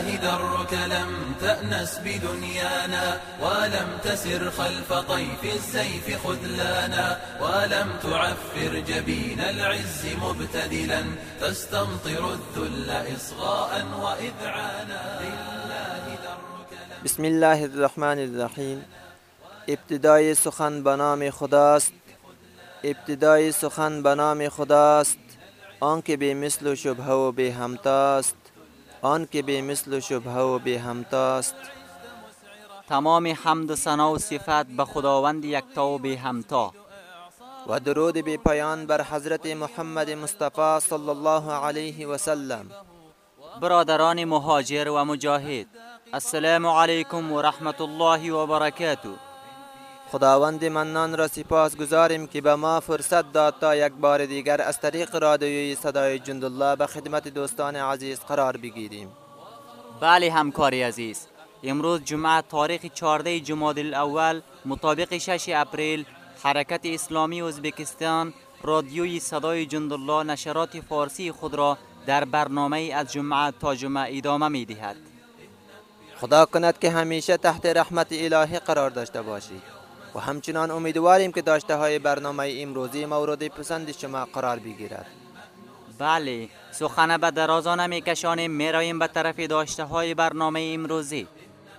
لله درك لم تأنس بدنيانا ولم تسر خلف طيف السيف خذلانا ولم تعفر جبين العز مبتدلا تستمطر الذل إصغاء وإذعانا بسم الله الرحمن الرحیم ابتدای سخن به نام خداست. ابتدای سخن به نام خداست. آنکه به مثل و شبهه و به همتاست آنکه به مثل و شبهه و به همتاست. تمام حمد و ثنا و صفت به خداوند یکتا و بی همتا. و درود به پایان بر حضرت محمد مصطفی صلی الله علیه و سلم. برادران مهاجر و مجاهد السلام علیکم و رحمت الله و برکاته. خداوند منان را سپاس گذاریم که به ما فرصت داد تا یک بار دیگر از طریق رادیوی صدای جندالله به خدمت دوستان عزیز قرار بگیریم. بله همکاری عزیز. امروز جمعه تاریخ 14 جمادی الاول مطابق 6 اپریل حرکت اسلامی ازبکستان رادیوی صدای جندالله نشرات فارسی خود را در برنامه از جمعه تا جمعه ادامه می دهد خدا کند که همیشه تحت رحمت الهی قرار داشته باشید. و همچنان امیدواریم که داشته های برنامه امروزی مورد پسند شما قرار بگیرد. بله سخن به درازا نمی کشانیم می رویم به طرف داشته های برنامه امروزی.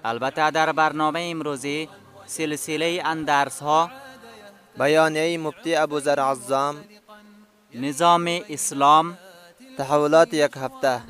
البته در برنامه امروزی سلسله اندرس ها بیانیه مفتی ابوذر عظام نظام اسلام تحولات یک هفته.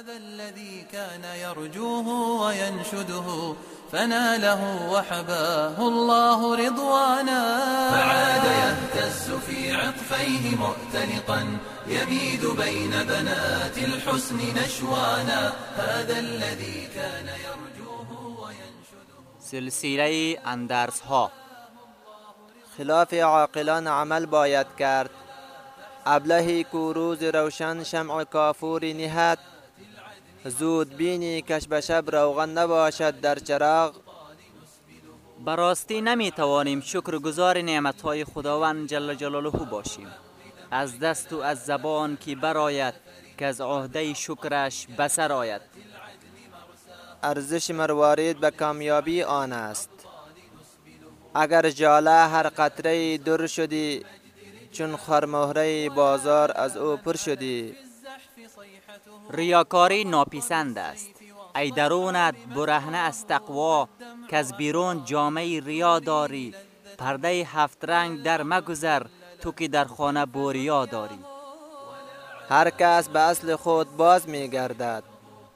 هذا الذي كان يرجوه وينشده فناله وحباه الله رضوانا. فعاد يهتز في عطفيه مؤتلقا يبيد بين بنات الحسن نشوانا. هذا الذي كان يرجوه وينشده. سلسلة اندرس ها خلاف عاقلان عمل باید کرد. ابلهی کو روز روشن شمع کافوری نهد زود بینی کش به شب روغن نباشد در چراغ. براستی نمی توانیم شکرگزار نعمت های خداوند جل جلاله باشیم. از دست و از زبان که براید که از عهده شکرش بسر آید. ارزش مروارید به کامیابی آن است. اگر جاله هر قطره در شدی چون خرمهره بازار از او پر شدی ریاکاری ناپسند است. ای درونت برهنه از تقوا که از بیرون جامعه ریا داری. پرده هفت رنگ در مگذر تو که در خانه بوریا داری. هر کس به اصل خود باز می گردد.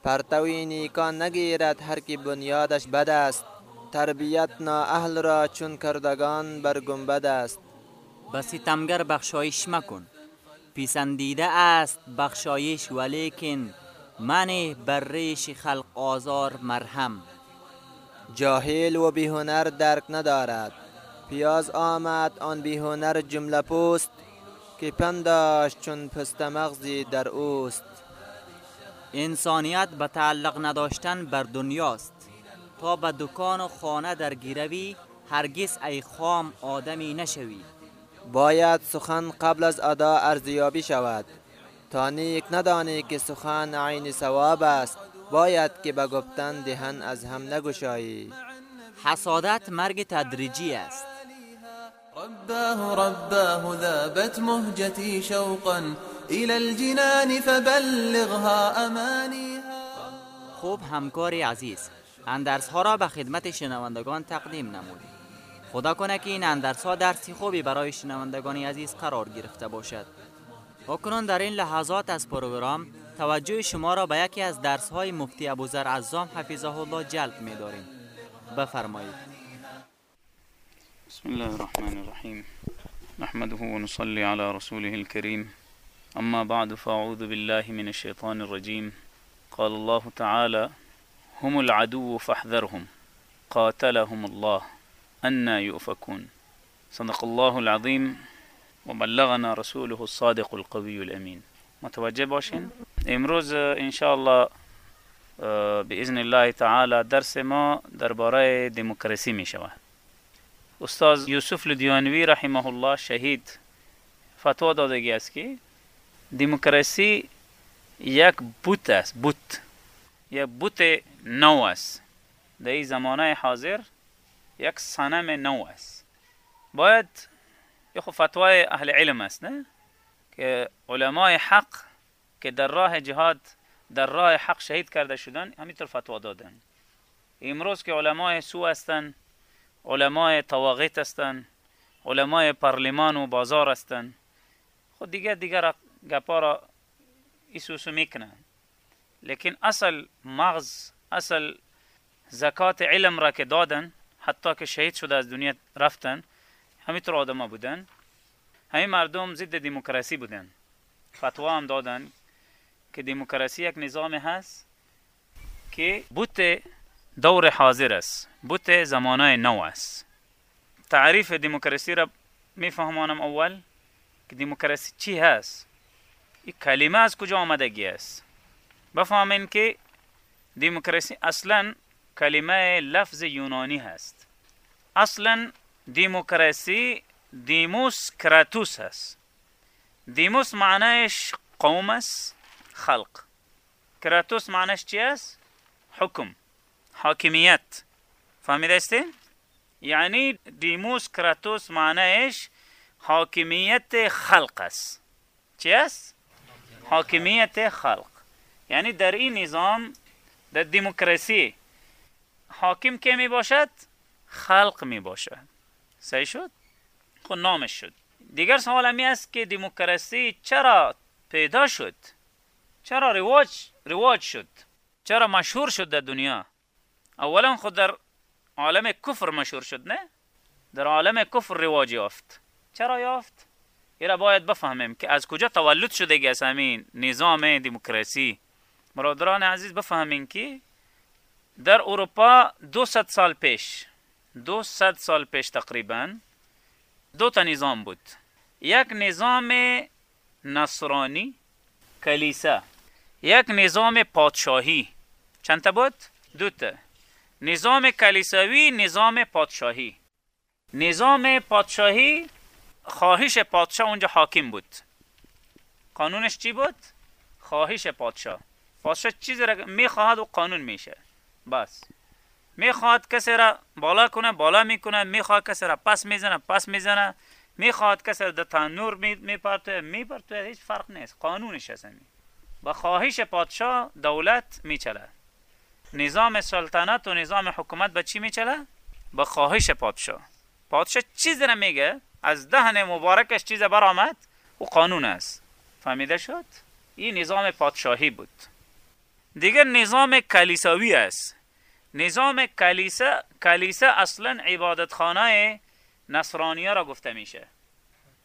پرتوی نیکان نگیرد هر کی بنیادش بد است. تربیت اهل را چون کردگان بر گنبد است. به ستمگر بخشایش مکن. پیسندیده است بخشایش ولیکن من بر ریش خلق آزار مرهم. جاهل و بیهنر درک ندارد. پیاز آمد آن بیهنر جمله پوست که پنداش چون پست مغزی در اوست. انسانیت به تعلق نداشتن بر دنیاست. تا به دکان و خانه در گیروی هرگز ای خام آدمی نشوی. باید سخن قبل از ادا ارزیابی شود. تا نیک ندانی که سخن عین ثواب است. باید که به گفتن دهن از هم نگشایی. حسادت مرگ تدریجی است. رباه رباه ذابت مهجتي شوقا. إلى الجنان فبلغها أمانيها خوب همکاری عزیز. اندرس ها را به خدمت شنوندگان تقدیم نمودیم. خدا کنه که این اندرس درسی خوبی برای شنوندگان عزیز قرار گرفته باشد. اکنون در این لحظات از پروگرام توجه شما را به یکی از درس های مفتی ابوذر عزام حفظه الله جلب می داریم بفرمایید. بسم الله الرحمن الرحيم نحمده ونصلي على رسوله الكريم أما بعد فأعوذ بالله من الشيطان الرجيم قال الله تعالى هم العدو فاحذرهم. قاتلهم الله. أنا يؤفكون. صدق الله العظيم. وبلغنا رسوله الصادق القوي الأمين. متوجه باشین؟ امروز إن شاء الله بإذن الله تعالی درس ما درباره دموکراسی می شود. استاد یوسف لدیانوی رحمه الله شهید فتوا دادگی است که دموکراسی یک بوت است بوت. یک بوت نو است. در این زمانه حاضر یک صنم نو است. باید یه خب فتوای اهل علم است نه؟ که علمای حق که در راه جهاد در راه حق شهید کرده شدن همینطور فتوا دادن. امروز که علمای سو هستن علمای تواغیت هستن علمای پارلمان و بازار هستن خود دیگه دیگر گپا را ایسوسو می‌کنن. لیکن اصل مغز اصل زکات علم را که دادن حتی که شهید شده از دنیا رفتن همینطور آدم بودن. همین مردم ضد دموکراسی بودن. فتوا هم دادن که دموکراسی یک نظام هست که بوت دور حاضر است بوت زمانه نو است. تعریف دموکراسی را میفهمانم اول که دموکراسی چی هست؟ این کلمه از کجا آمدگی است؟ بفهمین که دموکراسی اصلا کلمه لفظ یونانی هست. أصلا دموکراسی دیموس کراتوس هست. دیموس معنیش قوم است خلق. کراتوس معنیش چی است؟ حکم حاکمیت. فهمیده استین یعنی دیموس کراتوس معنیش حاکمیت خلق است. چی است؟ حاکمیت خلق. یعنی در این نظام در دموکراسی حاکم که می باشد خلق می باشد صحیح شد؟ خب نامش شد. دیگر سوال همی است که دموکراسی چرا پیدا شد؟ چرا رواج رواج شد؟ چرا مشهور شد در دنیا؟ اولا خود در عالم کفر مشهور شد نه؟ در عالم کفر رواج یافت. چرا یافت؟ را باید بفهمیم که از کجا تولد شده همین نظام دموکراسی برادران عزیز بفهمین که در اروپا 200 سال پیش 200 سال پیش تقریبا دو تا نظام بود. یک نظام نصرانی کلیسا یک نظام پادشاهی. چند تا بود؟ دو تا نظام کلیساوی نظام پادشاهی. نظام پادشاهی خواهش پادشاه اونجا حاکم بود. قانونش چی بود؟ خواهش پادشاه. پادشاه چیزی را می‌خواهد و قانون میشه. بس. می‌خواد کسی را بالا کنه بالا می‌کنه می‌خواد کسی را پس می‌زنه پس می‌زنه. می‌خواد کسی را در تنور میپرته میپرته هیچ فرق نیست قانونش هست با خواهش پادشاه دولت میچله. نظام سلطنت و نظام حکومت به چی میچله؟ با خواهش پادشاه. پادشاه چیزی را میگه از دهن مبارکش چیز برآمد او قانون است. فهمیده شد؟ این نظام پادشاهی بود. دیگر نظام کلیساوی است. نظام کلیسا کلیسا اصلا عبادتخانه نصرانی را گفته میشه.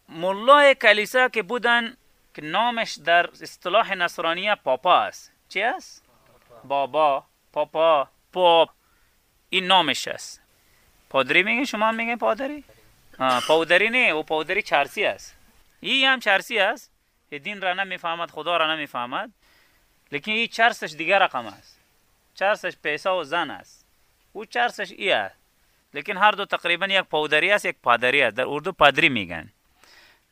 ملای کلیسا که بودن که نامش در اصطلاح نصرانی پاپا است. چی است؟ بابا پاپا پاپ. این نامش است. پادری میگه؟ شما میگه پادری؟ پادری نه او پادری چرسی است. این هم چرسی است. دین را نمی‌فهمد خدا را نمی‌فهمد. لیکن این چرسش دیگر رقم است. چرسش پیسه و زن است. او چرسش ای است. لیکن هر دو تقریبا یک پادری است یک پادری است. در اردو پادری میگن.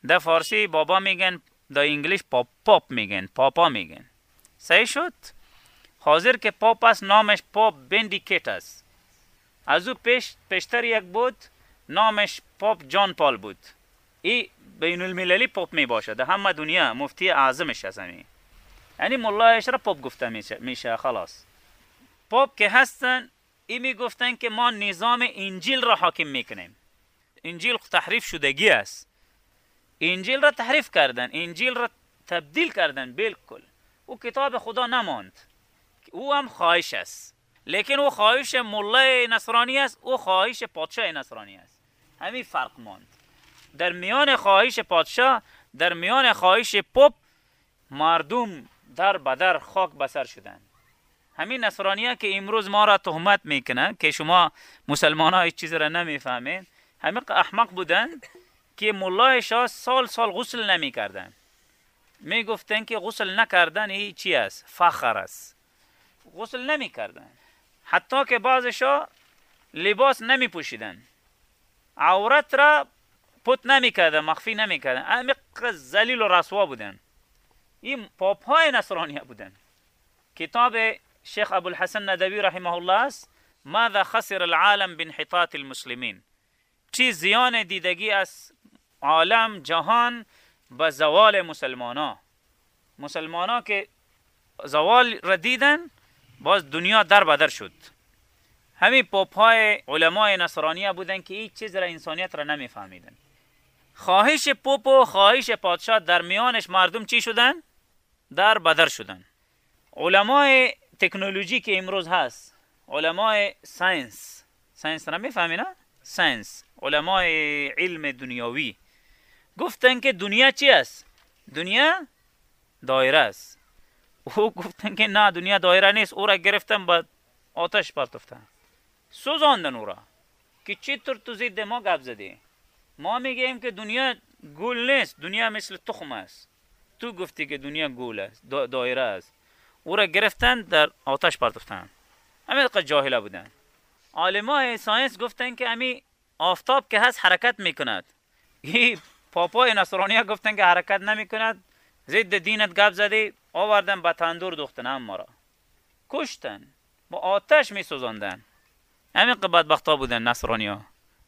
در فارسی بابا میگن در English pope pope میگن پاپا میگن. صحیح شد؟ حاضر که پاپ است نامش پاپ بندیکیت است. از او پیش پیشتر یک بود نامش پاپ جان پال بود. ای بین المللی پاپ می باشد. همه دنیا مفتی اعظمش است یعنی ملایش را پاپ گفته میشه خلاص. پاپ که هستن ای می‌گفتن که ما نظام انجیل را حاکم می‌کنیم. انجیل تحریف شدگی است. انجیل را تحریف کردن انجیل را تبدیل کردن بالکل. او کتاب خدا نماند. او هم خواهش است. لیکن او خواهش ملای نصرانی است او خواهش پادشاه نصرانی است. همین فرق ماند. در میان خواهش پادشاه در میان خواهش پاپ مردم در بدر خاک بسر شدند. همین نصرانی ها که امروز ما را تهمت می‌کنن که شما مسلمان ها چیز را نمی‌فهمین همین احمق بودن که ملای شاه سال سال غسل نمی‌کردن. می‌گفتن که غسل نکردن این چی است؟ فخر است. غسل نمی‌کردن. حتی که بعضشا لباس نمی پوشیدن عورت را پت نمی‌کردن مخفی نمی‌کردن. عمیق زلیل و رسوا بودن. این پاپ های نصرانی بودن. کتاب شیخ ابوالحسن ندوی رحمه الله ماذا خسر العالم بانحطاط المسلمین چی زیان دیدگی از عالم جهان به زوال مسلمان ها مسلمان زوال را دیدن باز دنیا در بدر شد. همین پاپای علمای نصرانیه بودن که هیچ چیز را انسانیت را نمیفهمیدن. خواهش pope و خواهش پادشاه در میانش مردم چی شدن؟ در بدر شدن. علمای تکنولوژی که امروز هست علمای science. science را می‌فهمی نه؟ science. علمای علم دنیاوی. گفتن که دنیا چی است؟ دنیا دایره است. او گفتن که نه دنیا دایره نیست. او را گرفتن با آتش پرتفتن سوزاندن او را. که چطور تو زید ما گپ زدی؟ ما میگیم که دنیا گول نیست. دنیا مثل تخم است. تو گفتی که دنیا گول است دایره است. او را گرفتن در آتش پرتفتن همین قد جاهله بودن. عالمای ساینس گفتن که امی آفتاب که هست حرکت می‌کند. این پاپای نصرانی گفتن که حرکت نمی‌کند. ضد دینت گپ زدی آوردن به تندور دوختن هم ما را. کشتن با آتش می سوزاندن همین بدبختا بودن ها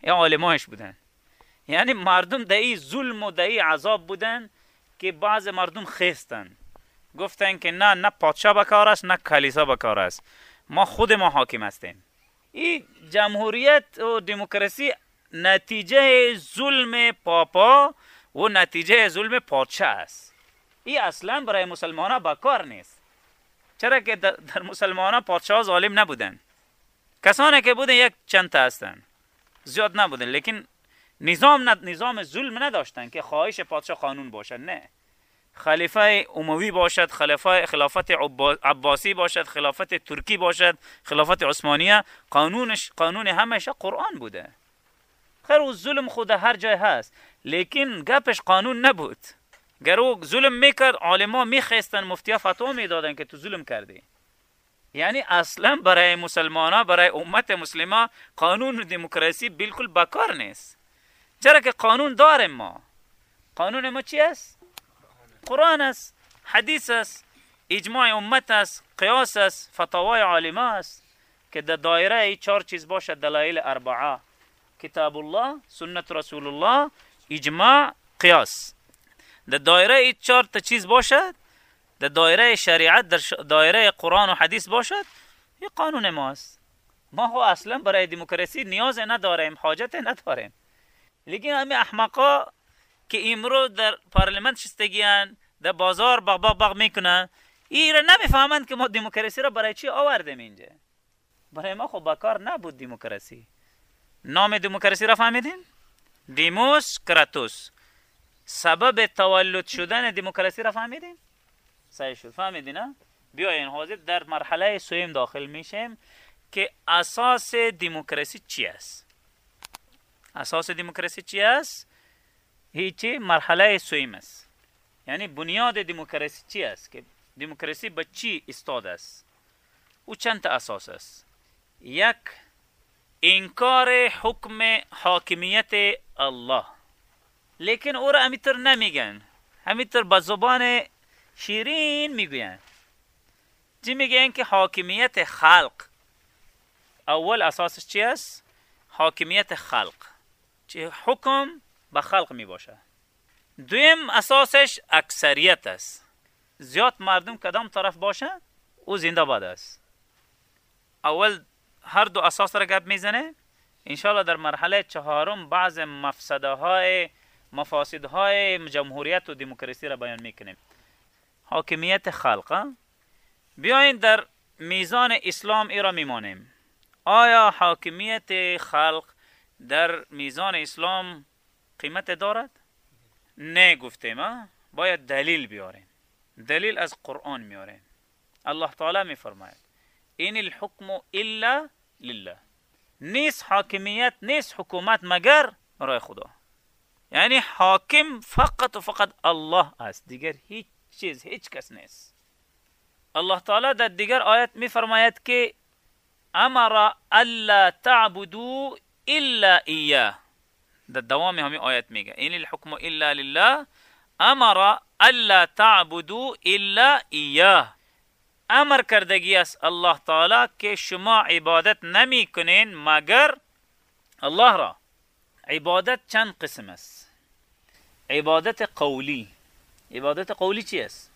یا عالمایش بودن. یعنی مردم دهی ظلم و دهی عذاب بودن که بعض مردم خیستن گفتن که نه نه پادشاه بکار است نه کلیسا بکار است. ما خود ما حاکم هستیم. این جمهوریت و دموکراسی نتیجه ظلم پاپا و نتیجه ظلم پادشاه است. این اصلا برای مسلمان ها بکار نیست. چرا که در مسلمان ها پادشاه ظالم نبودن. کسانی که بودن یک چند تا هستن. زیاد نبودن لیکن نظام نظام ظلم نداشتن که خواهش پادشاه قانون باشد نه. خلیفه اموی باشد خلیفه خلافت عباسی باشد خلافت ترکی باشد خلافت عثمانیه. قانونش قانون همشه قرآن بوده. خیر و ظلم خود هر جای هست. لیکن گپش قانون نبود. گر او ظلم می‌کرد عالما میخستن مفتیا فتوا می‌دادن که تو ظلم کردی. یعنی اصلا برای مسلمان ها برای امت مسلمه قانون دموکراسی بالکل بکار نیست. چرا که قانون داریم ما. قانون ما چی است؟ قرآن است حدیث است اجماع امت است قیاس است فتاوای عالمه است که در دایره ای چهار چیز باشد دلایل اربعه. کتاب الله سنت رسول الله اجماع قیاس. در دایره ای چهار تا چیز باشد در دایره شریعت در دایره قرآن و حدیث باشد این قانون ماست ما هو اصلا برای دموکراسی نیاز نداریم حاجت نداریم. لیکن همین احمقا که امروز در پارلمان شستگیان در بازار باغ باغ باغ می‌کنن این را نمی‌فهمند که ما دموکراسی را برای چی آوردیم اینجا. برای ما خب بکار نبود دموکراسی. نام دموکراسی را فهمیدین؟ دیموس کراتوس. سبب تولد شدن دموکراسی را فهمیدین؟ صحیح شد. فهمیدین بیاین حاضر در مرحله سویم داخل میشیم که اساس دموکراسی چی است؟ اساس دموکراسی چی است؟ هیچی مرحله سویم است. یعنی بنیاد دموکراسی چی است که دموکراسی به چی استاد است؟ او چند اساس است. یک انکار حکم حاکمیت الله. لیکن او را همیتر نمیگن. همیتر با زبان شیرین می‌گوین چی میگن که حاکمیت خلق. اول اساسش چی است؟ حاکمیت خلق. چه حکم؟ به خلق می باشه. دویم اساسش اکثریت است. زیاد مردم کدام طرف باشه او زنده باد است. اول هر دو اساس را گپ می‌زنه. انشالله در مرحله چهارم بعض مفسده های مفاسد های جمهوریت و دموکراسی را بیان می‌کنیم. حاکمیت خلق. بیاین در میزان اسلام ای را میمانیم. آیا حاکمیت خلق در میزان اسلام قیمت دارد؟ نه گفتیم باید دلیل بیاریم. دلیل از قرآن میاریم. الله تعالی میفرماید این الحکم الا لله. نیست حاکمیت نیست حکومت مگر برای خدا. یعنی حاکم فقط و فقط الله است. دیگر هیچ چیز هیچ کس نیست. الله تعالی در دیگر آیت میفرماید که أمر الا تعبدو الا ایاه. در دوام همین آیت میگه این الحکم إلا لله أمر ألا تعبدو إلا ایاه أمر کردگی است الله تعالی که شما عبادت نمی کنین مگر الله را. عبادت چند قسم است؟ عبادت قولی. عبادت قولی چی است؟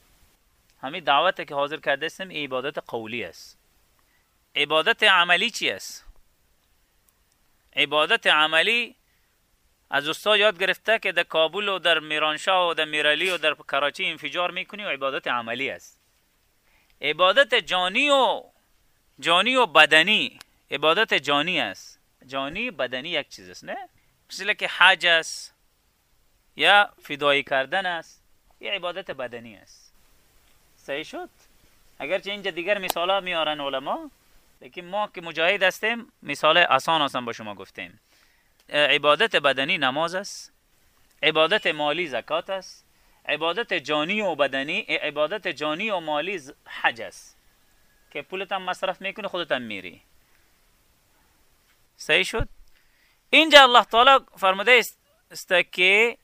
همین دعوت که حاضر کرده استم عبادت قولی است. عبادت عملی چی است؟ عبادت عملی از استاد یاد گرفته که در کابل و در میرانشاه و در میرالی و در کراچی انفجار می‌کنی و عبادت عملی است. عبادت جانی و جانی و بدنی. عبادت جانی است. جانی بدنی یک چیز است نه؟ مثل که حج است یا فدایی کردن است یه عبادت بدنی است. صحیح شد؟ اگرچه اینجا دیگر مثال ها میارن علما لیکن ما که مجاهد هستیم مثال آسان آسان با شما گفتیم. عبادت بدنی نماز است. عبادت مالی زکات است. عبادت جانی و بدنی عبادت جانی و مالی حج است. که پولت هم مصرف می‌کنی خودت هم میری. صحیح شد؟ اینجا الله تعالی فرموده است که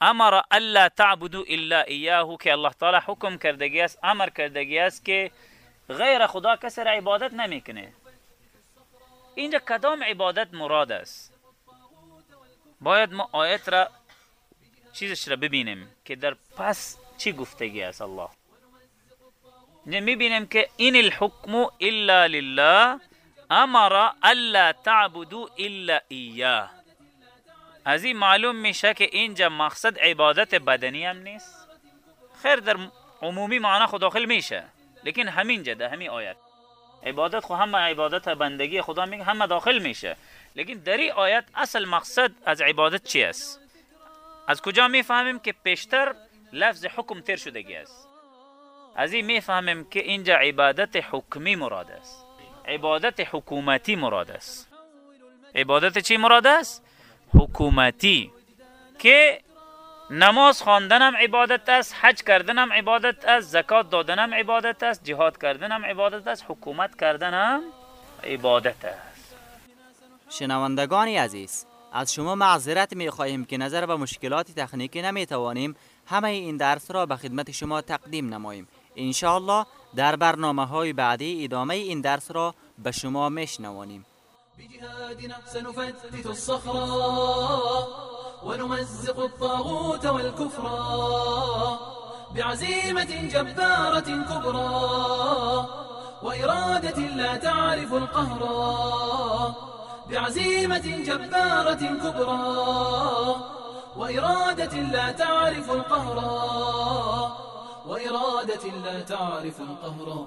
امر الا تعبدو الا ایاه که الله تعالی حکم کردگی است امر کردگی است که غیر خدا کسی را عبادت نمی‌کنه. اینجا کدام عبادت مراد است؟ باید ما آیت را چیزش را ببینیم که در پس چی گفتگی است الله؟ می‌بینیم که این الحکم الا لله امر الا تعبدو الا ایاه. از این معلوم میشه که اینجا مقصد عبادت بدنی هم نیست. خیر در عمومی معنا خود داخل میشه لیکن همین جده همین آیت. عبادت خو همه عبادت بندگی خدا میگه همه داخل میشه. لیکن در این آیت اصل مقصد از عبادت چی است؟ از کجا می‌فهمیم که پیشتر لفظ حکم تر شدگی است؟ از این می‌فهمیم که اینجا عبادت حکمی مراد است. عبادت حکومتی مراد است. عبادت چی مراد است؟ حکومتی. که نماز خواندنم عبادت است حج کردنم عبادت است زکات دادنم عبادت است جهاد کردنم عبادت است حکومت کردنم عبادت است. شنوندگانی عزیز از شما معذرت می خواهیم که نظر به مشکلات تکنیکی نمی توانیم همه این درس را به خدمت شما تقدیم نماییم. انشاءالله در برنامه های بعدی ادامه این درس را به شما سنفتت الصخرة ونمزق الطاغوت والكفرا بعزيمة جبارة كبرى وإرادة لا تعرف القهر بعزيمة جبارة كبرى وإرادة لا تعرف القهر وإرادة لا تعرف القهر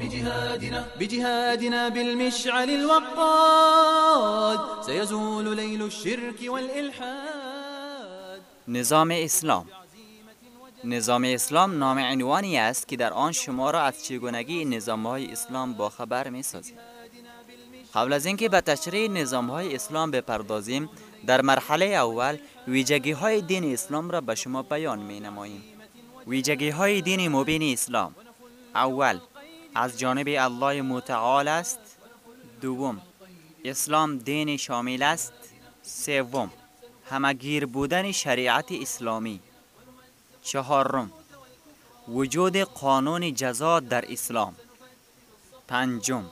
بجهادنا بجهادنا بالمشعل الوقاد سيزول ليل الشرك والإلحاد نظام اسلام نظام اسلام نام عنوانی است که در آن شما را از چگونگی نظام های اسلام با خبر می سازیم. قبل از اینکه به تشریح نظام های اسلام بپردازیم در مرحله اول ویژگی های دین اسلام را به شما بیان می نماییم. ویژگی های دین مبین اسلام. اول از جانب الله متعال است. دوم اسلام دین شامل است. سوم همگیر بودن شریعت اسلامی. چهارم وجود قانون جزا در اسلام. پنجم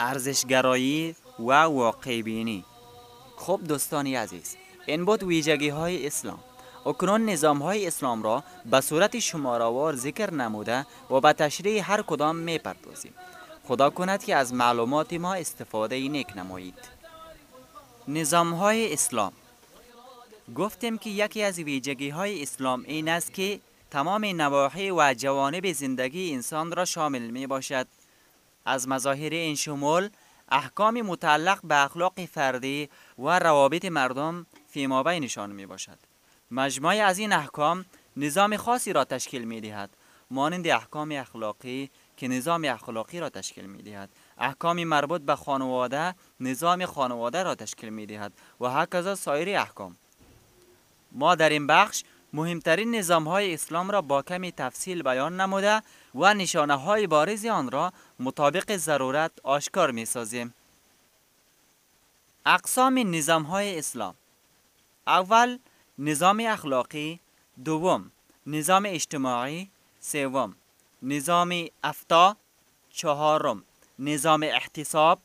ارزشگرایی و واقع بینی. خب دوستانی عزیز این بود ویژگی های اسلام. اکنون نظام های اسلام را به صورت شماروار ذکر نموده و به تشریح هر کدام می پردازیم خدا کند که از معلومات ما استفاده نیک نمایید. نظام های اسلام. گفتیم که یکی از ویژگی های اسلام این است که تمام نواحی و جوانب زندگی انسان را شامل می باشد از مظاهر این شمول احکام متعلق به اخلاق فردی و روابط مردم فیما بینشان می باشد مجموعه از این احکام نظام خاصی را تشکیل می دهد مانند احکام اخلاقی که نظام اخلاقی را تشکیل می دهد احکام مربوط به خانواده نظام خانواده را تشکیل می دهد و هکذا سایر احکام. ما در این بخش مهمترین نظام های اسلام را با کمی تفصیل بیان نموده و نشانه های بارز آن را مطابق ضرورت آشکار می سازیم. اقسام نظام های اسلام. اول نظام اخلاقی. دوم نظام اجتماعی. سوم نظام افتا. چهارم نظام احتساب.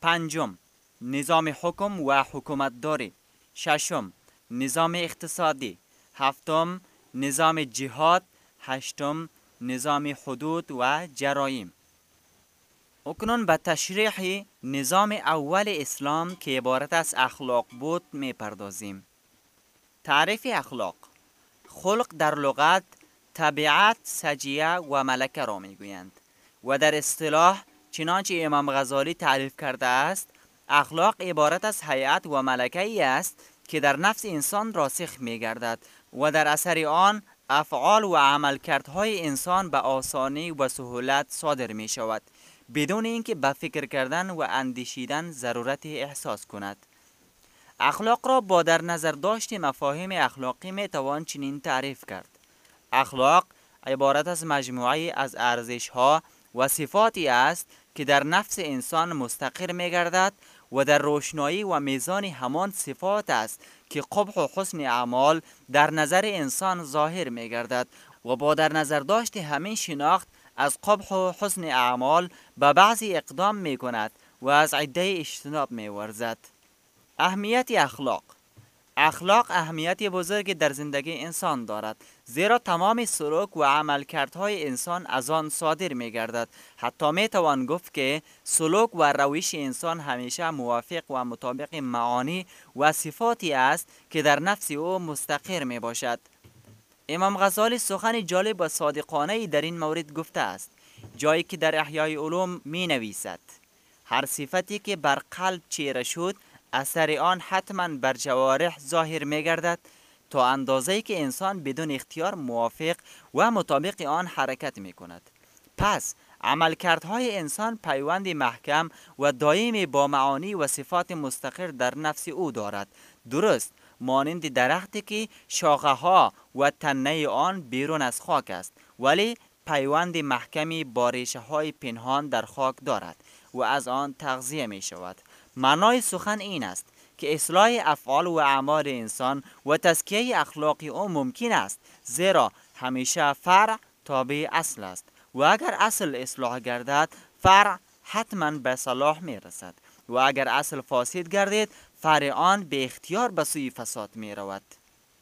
پنجم نظام حکم و حکومت داری ششم نظام اقتصادی. هفتم نظام جهاد. هشتم نظام حدود و جرایم. اکنون به تشریح نظام اول اسلام که عبارت از اخلاق بود می پردازیم. تعریف اخلاق خلق در لغت طبیعت سجیه و ملکه را می گویند و در اصطلاح چنانچه امام غزالی تعریف کرده است اخلاق عبارت از حیات و ملکه ای است که در نفس انسان راسخ می گردد و در اثر آن افعال و عملکردهای انسان به آسانی و سهولت صادر می شود بدون اینکه به فکر کردن و اندیشیدن ضرورت احساس کند. اخلاق را با در نظر داشت مفاهیم اخلاقی می توان چنین تعریف کرد. اخلاق عبارت از مجموعه از ارزش ها و صفاتی است که در نفس انسان مستقر می گردد و در روشنایی و میزان همان صفات است که قبح و حسن اعمال در نظر انسان ظاهر می گردد و با در نظر داشت همین شناخت از قبح و حسن اعمال به بعضی اقدام می کند و از عده اجتناب می ورزد. اهمیت اخلاق. اخلاق اهمیت بزرگی در زندگی انسان دارد زیرا تمام سلوک و عملکردهای انسان از آن صادر می گردد. حتی می توان گفت که سلوک و روش انسان همیشه موافق و مطابق معانی و صفاتی است که در نفس او مستقر می باشد. امام غزالی سخن جالب و صادقانه در این مورد گفته است جایی که در احیای علوم می نویسد هر صفتی که بر قلب چیره شد اثر آن حتما بر جوارح ظاهر می گردد تا اندازه که انسان بدون اختیار موافق و مطابق آن حرکت می کند پس عملکردهای انسان پیوند محکم و دائمی با معانی و صفات مستقر در نفس او دارد. درست مانند درختی که شاخه ها و تنه آن بیرون از خاک است ولی پیوند محکمی با ریشه های پنهان در خاک دارد و از آن تغذیه می شود معنای سخن این است که اصلاح افعال و اعمال انسان و تزکیه اخلاقی او ممکن است زیرا همیشه فرع تابع اصل است و اگر اصل اصلاح گردد فرع حتما به صلاح می رسد و اگر اصل فاسد گردید فرع آن به اختیار به سوی فساد می رود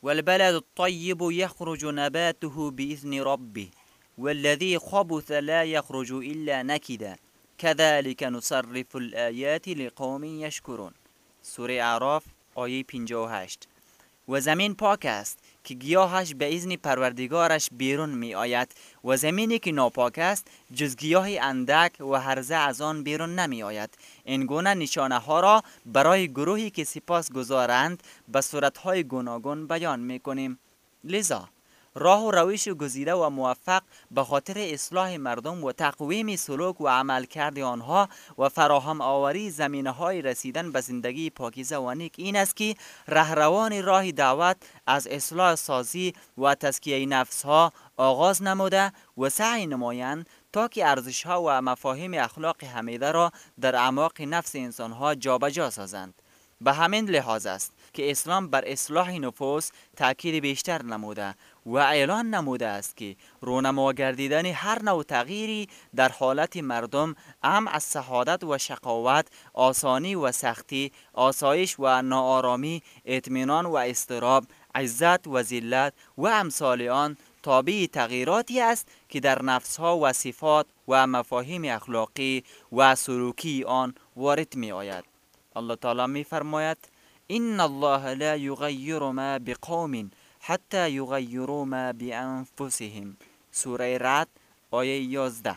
والبلد الطيب يخرج نباته بإذن ربه والذي خبث لا يخرج إلا نكدا كذلك نصرف الآيات لقوم يشكرون سوره اعراف آیه 58 و زمین پاک است که گیاهش به اذن پروردگارش بیرون می آید و زمینی که ناپاک است جز گیاه اندک و هرزه از آن بیرون نمی آید این گونه نشانه ها را برای گروهی که سپاس گذارند به صورت های گوناگون بیان می کنیم لذا راه و روش گزیده و موفق به خاطر اصلاح مردم و تقویم سلوک و عمل کرد آنها و فراهم آوری زمینه های رسیدن به زندگی پاکیزه و نیک این است که رهروان راه دعوت از اصلاح سازی و تزکیه نفس ها آغاز نموده و سعی نمایند تا که ارزش ها و مفاهیم اخلاق حمیده را در اعماق نفس انسان ها جابجا سازند. به همین لحاظ است که اسلام بر اصلاح نفوس تاکید بیشتر نموده و اعلان نموده است که رونما گردیدن هر نوع تغییری در حالت مردم ام از سعادت و شقاوت آسانی و سختی آسایش و ناآرامی اطمینان و استراب عزت و ذلت و امثال آن تابع تغییراتی است که در نفسها و صفات و مفاهیم اخلاقی و سلوکی آن وارد می آید الله تعالی می فرماید این الله لا یغیر ما بقوم حتی یغیروا ما بانفسهم سوره رد آیه 11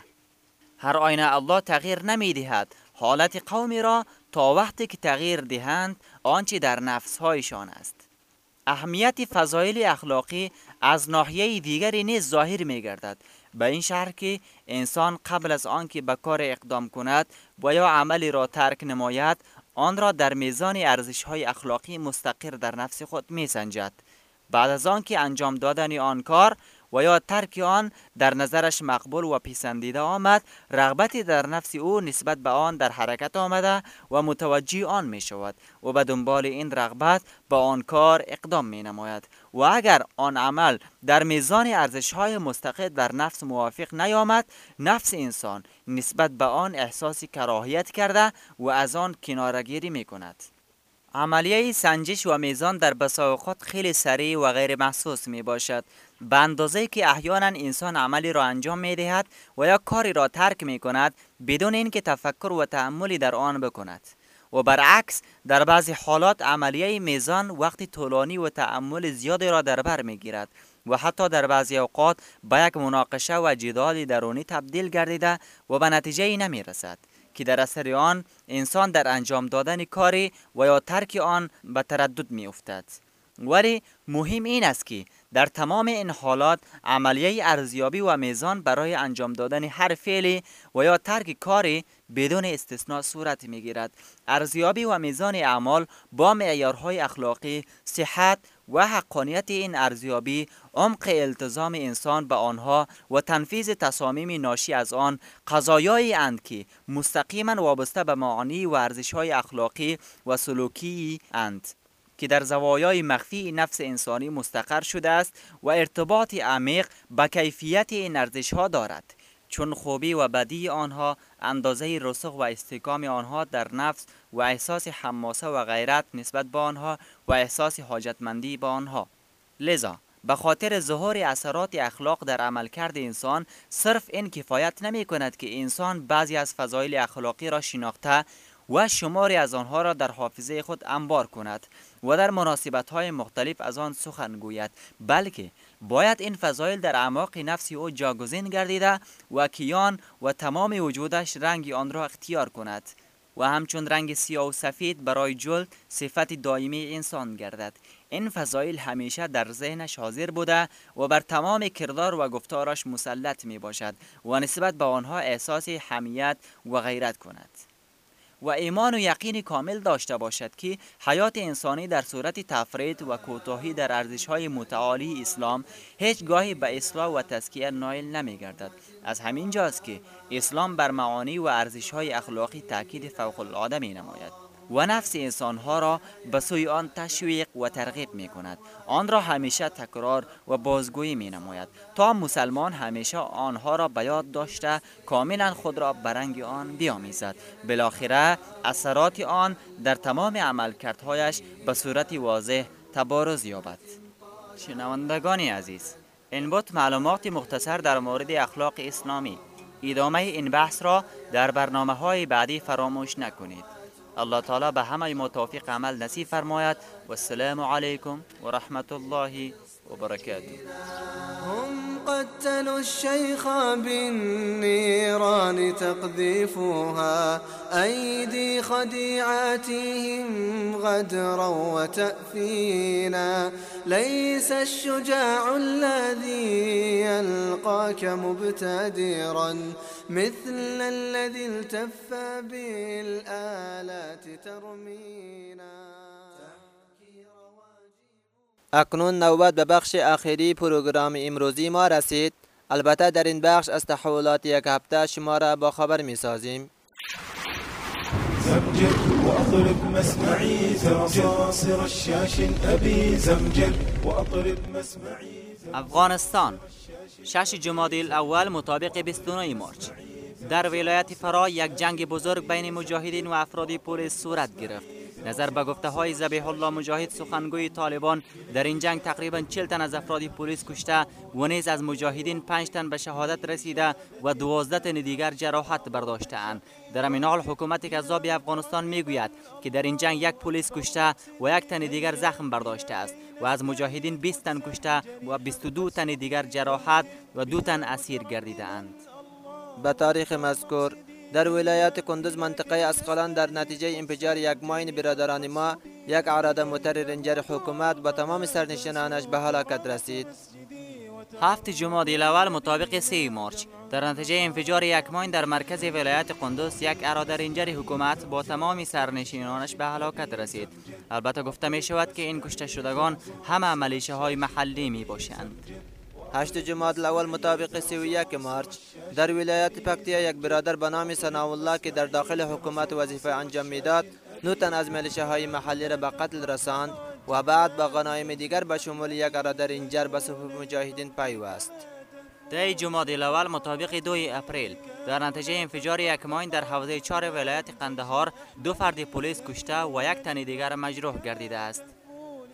هر آینه الله تغییر نمی دهد حالت قومی را تا وقتی که تغییر دهند آنچه در نفسهایشان است اهمیت فضایل اخلاقی از ناحیه دیگری نیز ظاهر می گردد به این شهر که انسان قبل از آنکه به کار اقدام کند و یا عملی را ترک نماید آن را در میزان ارزش های اخلاقی مستقر در نفس خود می سنجد بعد از آن که انجام دادن آن کار و یا ترک آن در نظرش مقبول و پسندیده آمد رغبتی در نفس او نسبت به آن در حرکت آمده و متوجه آن می شود و به دنبال این رغبت به آن کار اقدام می نماید و اگر آن عمل در میزان ارزش های مستقل در نفس موافق نیامد نفس انسان نسبت به آن احساس کراهیت کرده و از آن کنارگیری می کند عملیه سنجش و میزان در بساوقات خیلی سریع و غیر محسوس می باشد. به اندازه که احیانا انسان عملی را انجام می دهد و یا کاری را ترک می کند بدون اینکه تفکر و تعملی در آن بکند. و برعکس در بعضی حالات عملیه میزان وقت طولانی و تعمل زیادی را در بر می گیرد و حتی در بعضی اوقات به یک مناقشه و جدال درونی تبدیل گردیده و به نتیجه نمی رسد. که در اثر آن انسان در انجام دادن کاری و یا ترک آن به تردد می افتد. ولی مهم این است که در تمام این حالات عملیه ارزیابی و میزان برای انجام دادن هر فعلی و یا ترک کاری بدون استثناء صورت می گیرد. ارزیابی و میزان اعمال با معیارهای اخلاقی، صحت و حقانیت این ارزیابی عمق التزام انسان به آنها و تنفیذ تصامیم ناشی از آن قضایایی اند که مستقیما وابسته به معانی و ارزشهای اخلاقی و سلوکی اند که در زوایای مخفی نفس انسانی مستقر شده است و ارتباط عمیق با کیفیت این ارزش ها دارد. چون خوبی و بدی آنها اندازه رسخ و استحکام آنها در نفس و احساس حماسه و غیرت نسبت به آنها و احساس حاجتمندی به آنها. لذا به خاطر ظهور اثرات اخلاق در عملکرد انسان صرف این کفایت نمی کند که انسان بعضی از فضایل اخلاقی را شناخته و شماری از آنها را در حافظه خود انبار کند و در مناسبت های مختلف از آن سخن گوید بلکه باید این فضایل در اعماق نفسی او جاگزین گردیده و کیان و تمام وجودش رنگ آن را اختیار کند و همچون رنگ سیاه و سفید برای جلد صفت دائمی انسان گردد. این فضایل همیشه در ذهنش حاضر بوده و بر تمام کردار و گفتارش مسلط می باشد و نسبت به آنها احساس حمیت و غیرت کند. و ایمان و یقین کامل داشته باشد که حیات انسانی در صورت تفرید و کوتاهی در ارزش های متعالی اسلام هیچ گاهی به اصلاح و تسکیه نایل نمی گردد از همین جاست که اسلام بر معانی و ارزش های اخلاقی تاکید فوق العاده می نماید و نفس انسانها را به سوی آن تشویق و ترغیب می کند آن را همیشه تکرار و بازگویی می نماید تا مسلمان همیشه آنها را به یاد داشته کاملا خود را برنگ آن بیامیزد. بالاخره اثرات آن در تمام عملکردهایش به صورت واضح تبارز یابد. شنوندگان عزیز این بود معلومات مختصر در مورد اخلاق اسلامی. ادامه این بحث را در برنامه های بعدی فراموش نکنید. الله تعالی به ما توفیق عمل نصیب فرماید. و السلام علیکم و رحمت الله و برکاته قتلوا الشيخ بالنيران تقذفها أيدي خديعاتهم غدرا وتأفينا ليس الشجاع الذي يلقاك مبتدرا مثل الذي التف بالآلات ترمينا اکنون نوبت به بخش آخری پروگرام امروزی ما رسید. البته در این بخش از تحولات یک هفته شما را با خبر می سازیم. زمجر وأطرب مسمعي صراصر الشاش أبي زمجر وأطرب مسمعي افغانستان شش جمادی الاول مطابق 29 مارچ. در ولایت فرا یک جنگ بزرگ بین مجاهدین و افراد پلیس صورت گرفت. نظر به گفته های زبیح الله مجاهد سخنگوی طالبان در این جنگ تقریبا 40 تن از افراد پلیس کشته و نیز از مجاهدین 5 تن به شهادت رسیده و 12 تن دیگر جراحت برداشته اند در این حال حکومت کذاب افغانستان می‌گوید که در این جنگ یک پلیس کشته و یک تن دیگر زخم برداشته است و از مجاهدین 20 تن کشته و 22 تن دیگر جراحت و دو تن اسیر گردیده اند به تاریخ مذکور در ولایت کندز منطقه اسقلان در نتیجه انفجار یک ماین برادران ما یک عراده موتر رنجر حکومت با تمام سرنشینانش به هلاکت رسید. هفت جمادی الاول مطابق 3 مارچ در نتیجه انفجار یک ماین در مرکز ولایت قندوز یک اراده رنجر حکومت با تمام سرنشینانش به هلاکت رسید. البته گفته می شود که این کشته شدگان همه ملیشه های محلی می باشند هشت جماد الاول مطابق 31 مارچ در ولایت پکتیا یک برادر به نام الله که در داخل حکومت وظیفه انجام می‌داد نو تن از ملیشه های محلی را به قتل رساند و بعد به غنایم دیگر به شمول یک عراده Ranger به صفوف مجاهدین پیوست. ده جمادی الاول مطابق دوی اپریل در نتیجه انفجار یک ماین در حوزه چهار ولایت قندهار دو فرد پلیس کشته و یک تن دیگر مجروح گردیده است.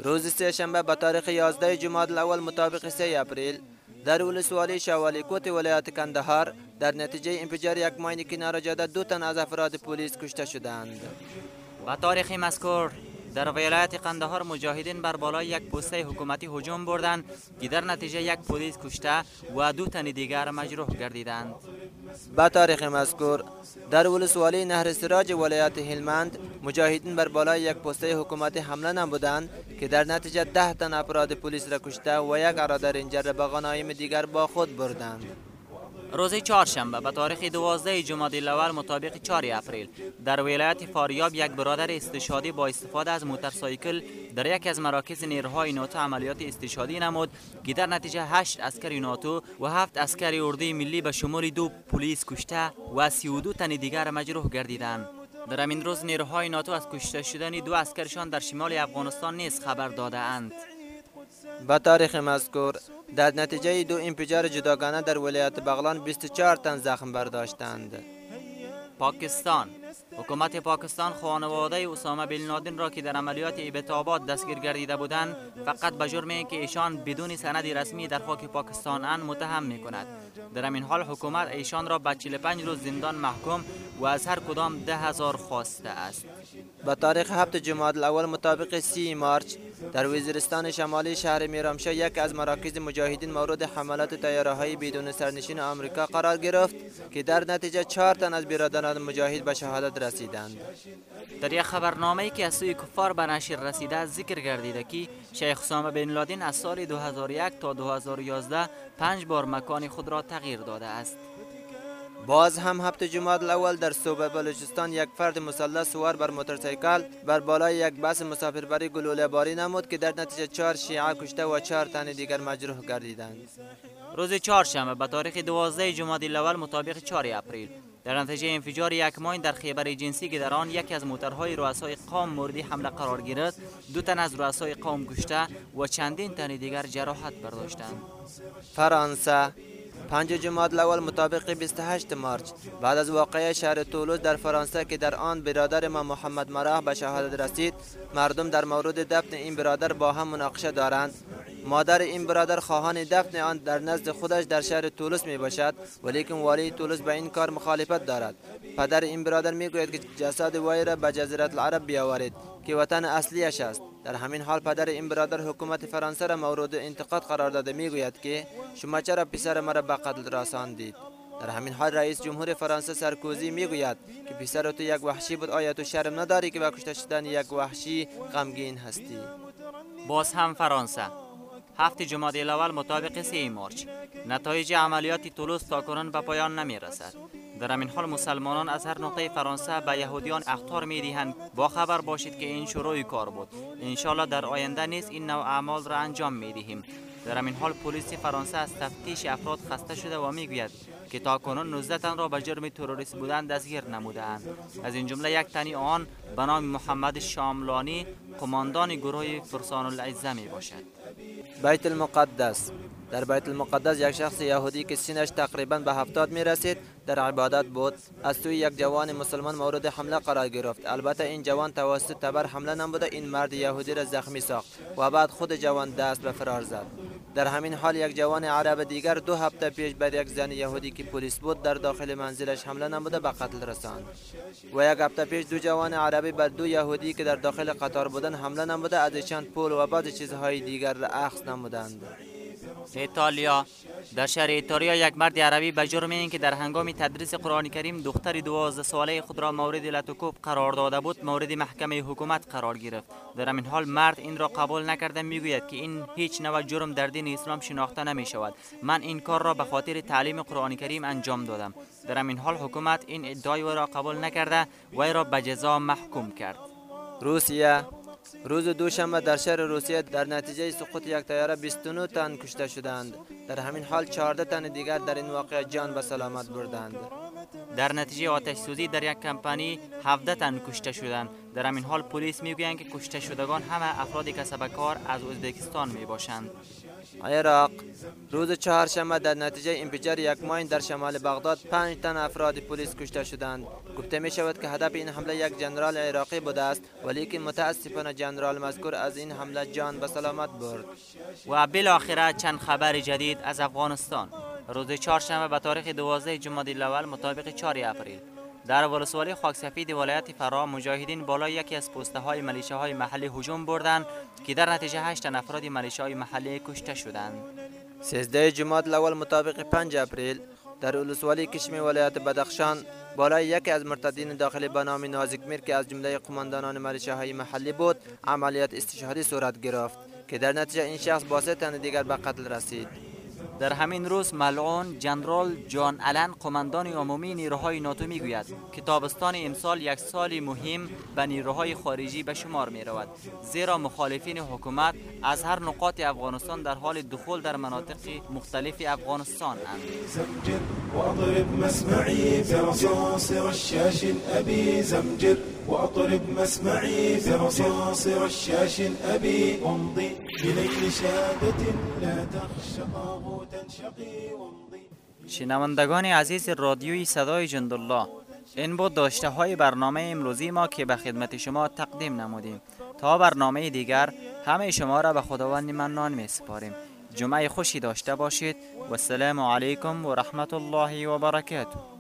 روز سه شنبه به تاریخ 11 جمادی الاول مطابق 3 اپریل در ولسوالی شاولی کوت ولایت کندهار در نتیجه انفجار یک ماین کنار جاده دو تن از افراد پلیس کشته شدند. و تاریخ مذکور در ولایت قندهار مجاهدین بر بالای یک پوسته حکومتی هجوم بردند که در نتیجه یک پلیس کشته و دو تن دیگر مجروح گردیدند. با تاریخ مذکور در ولسوالی نهر سراج ولایت هلمند مجاهدین بر بالای یک پوسته حکومتی حمله نمودند که در نتیجه ده تن افراد پلیس را کشته و یک ارادر رنجر به غنایم دیگر با خود بردند. روز چهارشنبه به تاریخ 12 جمادی الاول مطابق 4 اپریل در ولایت فاریاب یک برادر استشهادی با استفاده از موتورسایکل در یک از مراکز نیروهای ناتو عملیات استشهادی نمود که در نتیجه 8 عسکر ناتو و 7 عسکر اردوی ملی به شمول دو پلیس کشته و 32 تن دیگر مجروح گردیدند در همین روز نیروهای ناتو از کشته شدن دو عسکرشان در شمال افغانستان نیز خبر داده اند. با تاریخ مذکور در نتیجه دو انفجار جداگانه در ولایت بغلان 24 تن زخم برداشتند. پاکستان حکومت پاکستان خانواده اسامه بن لادن را که در عملیات ابتابات دستگیر گردیده بودند فقط به جرم اینکه ایشان بدون سند رسمی در خاک پاکستان ان متهم می کند در همین حال حکومت ایشان را به 45 روز زندان محکوم و از هر کدام ده هزار خواسته است. با تاریخ هفت جمادی الاول مطابق سی مارچ در وزیرستان شمالی شهر میرامشاه یک از مراکز مجاهدین مورد حملات تیاره های بدون سرنشین آمریکا قرار گرفت که در نتیجه چهار تن از برادران مجاهد به شهادت رسیدند. در یک خبرنامه که از سوی کفار به نشر رسیده ذکر گردیده که شیخ اسامه بن لادن از سال 2001 تا 2011 پنج بار مکان خود را تغییر داده است. باز هم هفته جمعه الاول در صوبه بلوچستان یک فرد مسلح سوار بر موتورسیکل بر بالای یک بس مسافربری گلوله باری نمود که در نتیجه چهار شیعه کشته و چهار تن دیگر مجروح گردیدند. روز چهارشنبه به تاریخ 12 جمادی الاول مطابق 4 اپریل در نتیجه انفجار یک ماین در خیبر جنسی که در آن یکی از موترهای رؤسای قوم مورد حمله قرار گرفت. دو تن از رؤسای قوم کشته و چندین تن دیگر جراحت برداشتند. فرانسه 5 جمادی الاول مطابق 28 مارچ بعد از واقعه شهر تولوز در فرانسه که در آن برادر ما محمد مراح به شهادت رسید مردم در مورد دفن این برادر با هم مناقشه دارند. مادر این برادر خواهان دفن آن در نزد خودش در شهر تولوس می باشد ولیکن والی تولوس به این کار مخالفت دارد. پدر این برادر می گوید که جسد وی را به جزیره العرب بیاورید که وطن اصلیش است. در همین حال پدر این برادر حکومت فرانسه را مورد انتقاد قرار داده می گوید که شما چرا پسر مرا به قتل رساندید؟ در همین حال رئیس جمهور فرانسه سرکوزی می‌گوید که پسر تو یک وحشی بود آیا تو شرم نداری که به کشته شدن یک وحشی غمگین هستی؟ باز هم فرانسه. هفت جمادی الاول مطابق 3 مارچ. نتایج عملیات تولوس تا کنون به پایان نمی رسد در همین حال مسلمانان از هر نقطه فرانسه به یهودیان اخطار می دهند با خبر باشید که این شروع کار بود. انشالله در آینده نیز این نوع اعمال را انجام می دهیم در همین حال پلیس فرانسه از تفتیش افراد خسته شده و می‌گوید که تا کنون 19 تن را به جرم تروریست بودن دستگیر نمودهاند. از این جمله یک تنی آن به نام محمد شاملانی قماندان گروه فرسان العزه می باشد بیت المقدس. در بیت المقدس یک شخص یهودی که سینش تقریبا به هفتاد می رسید در عبادت بود. از سوی یک جوان مسلمان مورد حمله قرار گرفت. البته این جوان توسط تبر حمله نموده این مرد یهودی را زخمی ساخت و بعد خود جوان دست به فرار زد. در همین حال یک جوان عرب دیگر دو هفته پیش بر یک زن یهودی که پلیس بود در داخل منزلش حمله نموده به قتل رساند. و یک هفته پیش دو جوان عربی بر دو یهودی که در داخل قطار بودند حمله نموده از پول و بعض چیزهای دیگر را اخذ نمودند. ایتالیا. در شهر ایتالیا یک مرد عربی به جرم اینکه در هنگام تدریس قرآن کریم دختر دوازده ساله خود را مورد لطوکوب قرار داده بود مورد محکمه حکومت قرار گرفت. در همین حال مرد این را قبول نکرده می‌گوید که این هیچ نوع جرم در دین اسلام شناخته نمی شود من این کار را به خاطر تعلیم قرآن کریم انجام دادم. در همین حال حکومت این ادعای را قبول نکرده وی را به جزا محکوم کرد. روسیه روز دوشنبه در شهر روسیه در نتیجه سقوط یک تیاره 29 تن کشته شدند. در همین حال 14 تن دیگر در این واقعه جان به سلامت بردند. در نتیجه آتش سوزی در یک کمپانی 17 تن کشته شدند. در همین حال پلیس می‌گویند که کشته شدگان همه افرادی کسب کار از ازبکستان می باشند عراق روز چهارشنبه در نتیجه انفجار یک ماین در شمال بغداد پنج تن افراد پلیس کشته شدند گفته می شود که هدف این حمله یک جنرال عراقی بوده است ولیکن متاسفانه جنرال مذکور از این حمله جان به سلامت برد و بالاخره چند خبر جدید از افغانستان روز چهارشنبه به تاریخ 12 جمادی الاول مطابق 4 اپریل در ولسوالی خاکسفید ولایت فرا مجاهدین بالای یکی از پسته های ملیشه های محلی هجوم بردند که در نتیجه 8 افراد ملیشه های محلی کشته شدند. 13 جماد الاول مطابق 5 اپریل در ولسوالی کشمی ولایت بدخشان بالای یکی از مرتدین داخلی به نام نازک میر که از جمله قماندانان ملیشه های محلی بود عملیات استشهادی صورت گرفت که در نتیجه این شخص با تن دیگر به قتل رسید. در همین روز ملعون جنرال جان الن قماندان عمومی نیروهای ناتو می‌گوید که تابستان امسال یک سال مهم به نیروهای خارجی به شمار می رود زیرا مخالفین حکومت از هر نقاط افغانستان در حال دخول در مناطق مختلف افغانستان اند. شنوندگان عزیز رادیوی صدای جندالله این بود داشته های برنامه امروزی ما که به خدمت شما تقدیم نمودیم. تا برنامه دیگر همه شما را به خداوند منان می سپاریم جمعه خوشی داشته باشید. و السلام علیکم و رحمت الله و برکاته.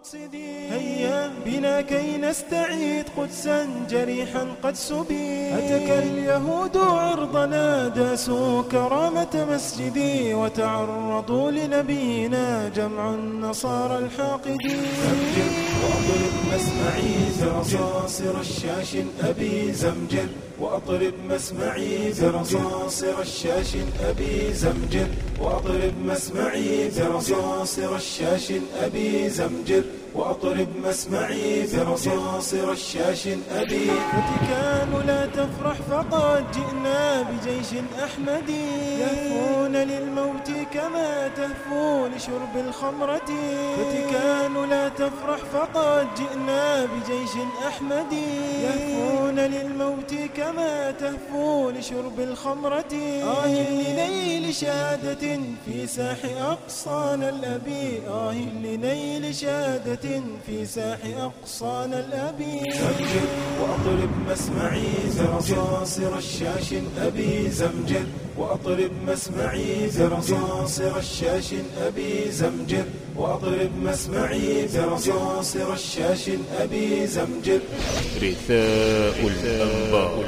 مقصدي هيا بنا كي نستعيد قدسا جريحا قد سبي. أتك اليهود عرضنا داسوا كرامة مسجدي وتعرضوا لنبينا جمع النصارى الحاقدين. زمجر وأضرب مسمعي برصاص رشاش أبي زمجر وأطرب مسمعي برصاص رشاش أبي زمجر. وأطرب مسمعي برصاص رشاش أبي زمجر. وأطرب مسمعي برصاص رشاش أبي فتكان لا تفرح فقد جئنا بجيش أحمدي يهفون للموت كما تهفو لشرب الخمرة. فتكان لا تفرح فقد جئنا بجيش أحمدي يهفون للموت كما تهفو لشرب الخمرة. آه لنيل شهادة في ساح أقصانا الأبي. آه لنيل شهادة في ساح أقصانا الأبي زمجر وأطرب مسمعي برصاص رشاش أبي زمجر وأطرب مسمعي برصاص رشاش أبي زمجر وأطرب مسمعي برصاص رشاش أبي زمجر رثاء الأنبار